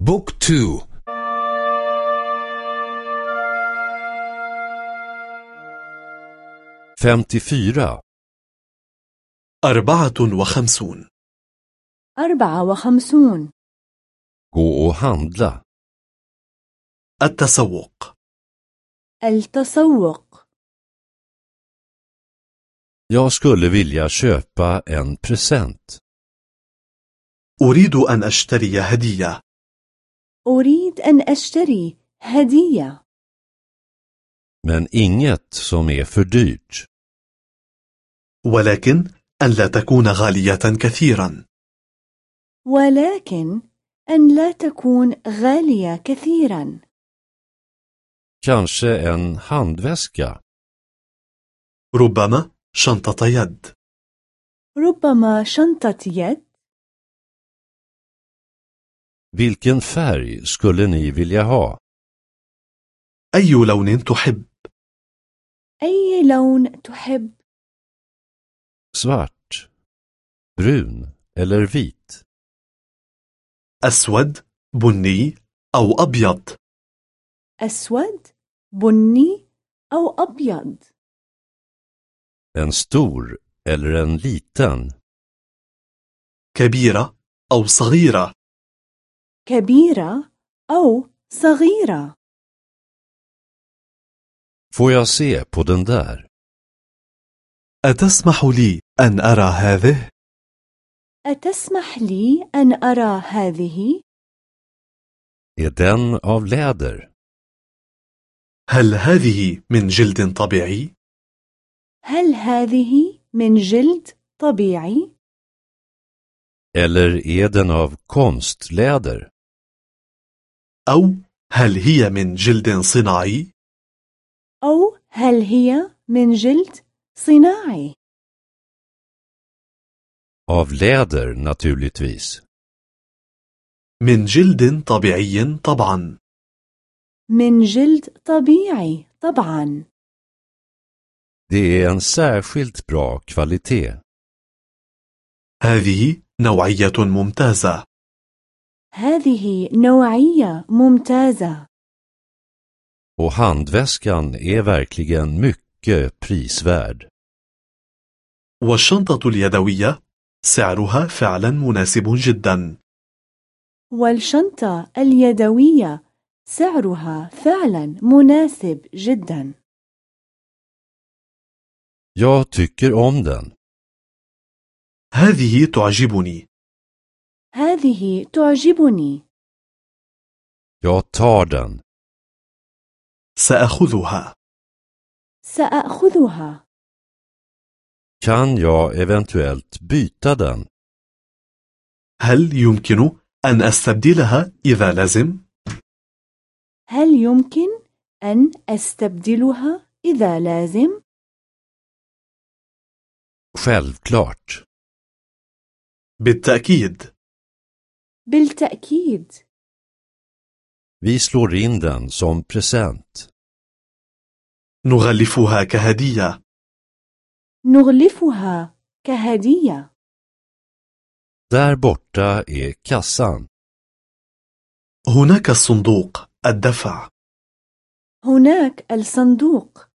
بوك تو. femtiofyra. أربعة وخمسون. أربعة وخمسون. Gå och handla. التسوق. التسوق. Jag skulle vilja köpa en present. أريد أن أشتري هدية. أريد أن أشتري هدية. Men inget som är för dyrt. ولكن أن لا تكون غالية كثيرا. ولكن أن لا تكون غالية كثيرا. Kanske en handväska. ربما شنطة يد. ربما شنطة يد. Vilken färg skulle ni vilja ha? أي لون تحب أي لون تحب Svart, brun eller vit? أسود بني أو أبيض أسود بني أو أبيض En stor eller en liten? كبيرة أو صغيرة كبيرة أو صغيرة Får jag se på den där? أتسمح لي أن أرى هذه؟ أتسمح لي أن أرى هذه؟ Är den av läder? هل هذه من جلد طبيعي؟ هل هذه من جلد طبيعي؟ Eller är den av konstläder? أو هل هي من جلد صناعي؟ أو هل هي من جلد صناعي؟ Av läder naturligtvis. من جلد طبيعي طبعا من جلد طبيعي طبعا Det är en särskilt bra kvalitet. هذه نوعية ممتازة هذه نوعية ممتازة Och handväskan är verkligen mycket prisvärd. والشنطة اليدوية سعرها فعلا مناسب جدا والشنطة اليدوية سعرها فعلا مناسب جدا Jag tycker om den. هذه تعجبني هذه تعجبني Jag tar den. سأخذها سأخذها Kan jag eventuellt byta den? هل يمكن أن أستبدلها إذا لازم؟ هل يمكن أن أستبدلها إذا لازم؟ Självklart. بالتأكيد بالتأكيد. Vi slår in den som present. نغلفها كهدية. نغلفها كهدية. Där borta är kassan. هناك الصندوق الدفع. هناك الصندوق.